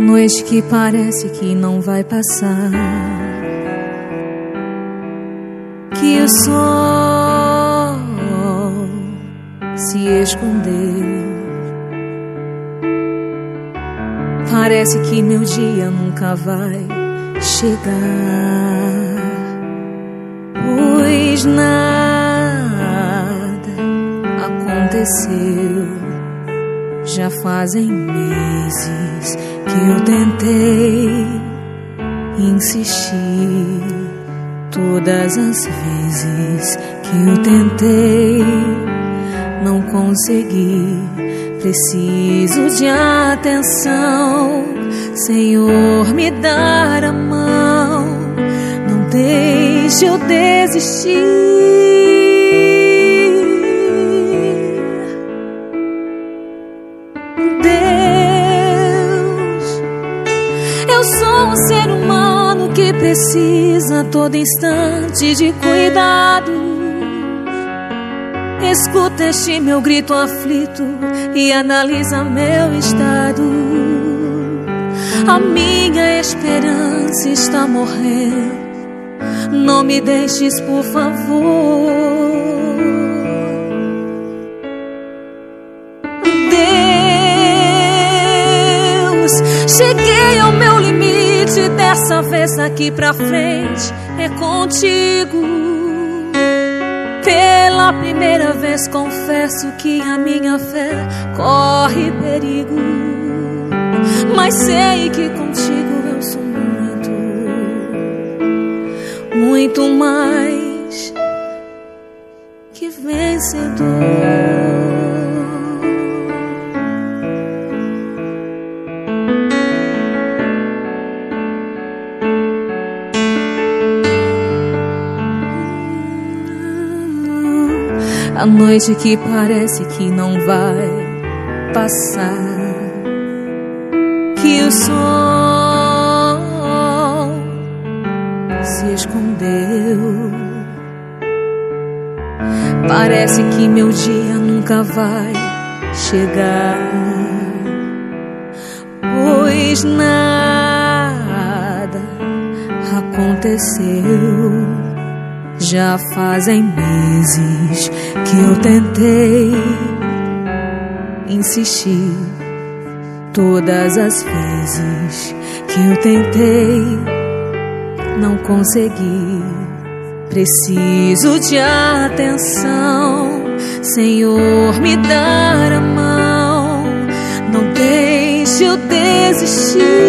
noite que parece que não vai passar. Que o sol se escondeu. Parece que meu dia nunca vai chegar. Pois nada aconteceu. Já fazem meses que eu tentei insistir. Todas as vezes que eu tentei, não consegui. Preciso de atenção, Senhor, me dar a mão. Não deixe eu desistir. Precisa todo instante de cuidado. Escuta este meu grito aflito e analisa meu estado. A minha esperança está morrendo. Não me deixes, por favor. Deus, cheguei limite dessa vez aqui pra frente é contigo. Pela primeira vez confesso que a minha fé corre perigo. Mas sei que contigo eu sou muito, muito mais que vencedor. A noite que parece que não vai passar. Que o sol se escondeu. Parece que meu dia nunca vai chegar. Pois nada aconteceu já fazem meses que eu tentei insistir. Todas as vezes que eu tentei, não consegui. Preciso de atenção, Senhor, me dar a mão. Não deixe eu desistir.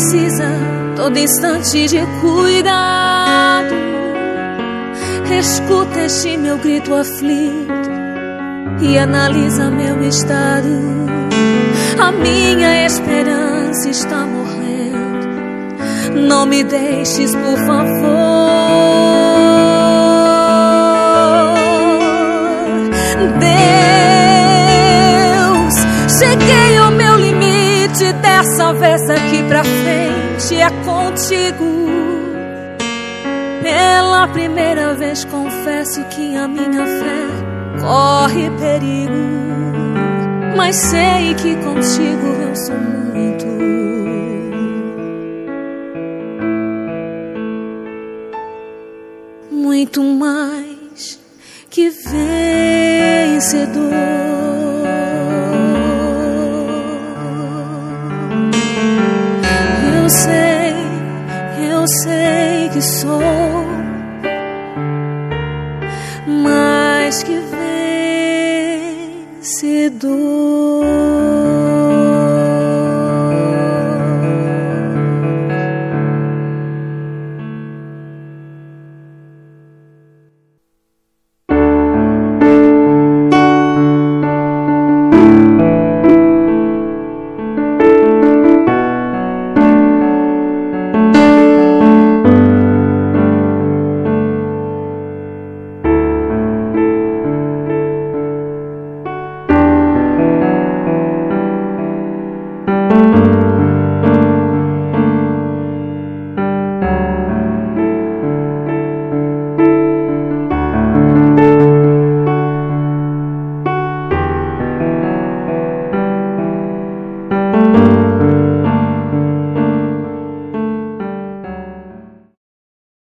Precisa todo instante de cuidado. Escuta este meu grito aflito e analisa meu estado. A minha esperança está morrendo. Não me deixes, por favor. Deus, limite dessa vez aqui pra frente é contigo. Pela primeira vez confesso que a minha fé corre perigo. Mas sei que contigo eu sou muito. Muito mais que vencedor. Sei que sou mais que vencedor.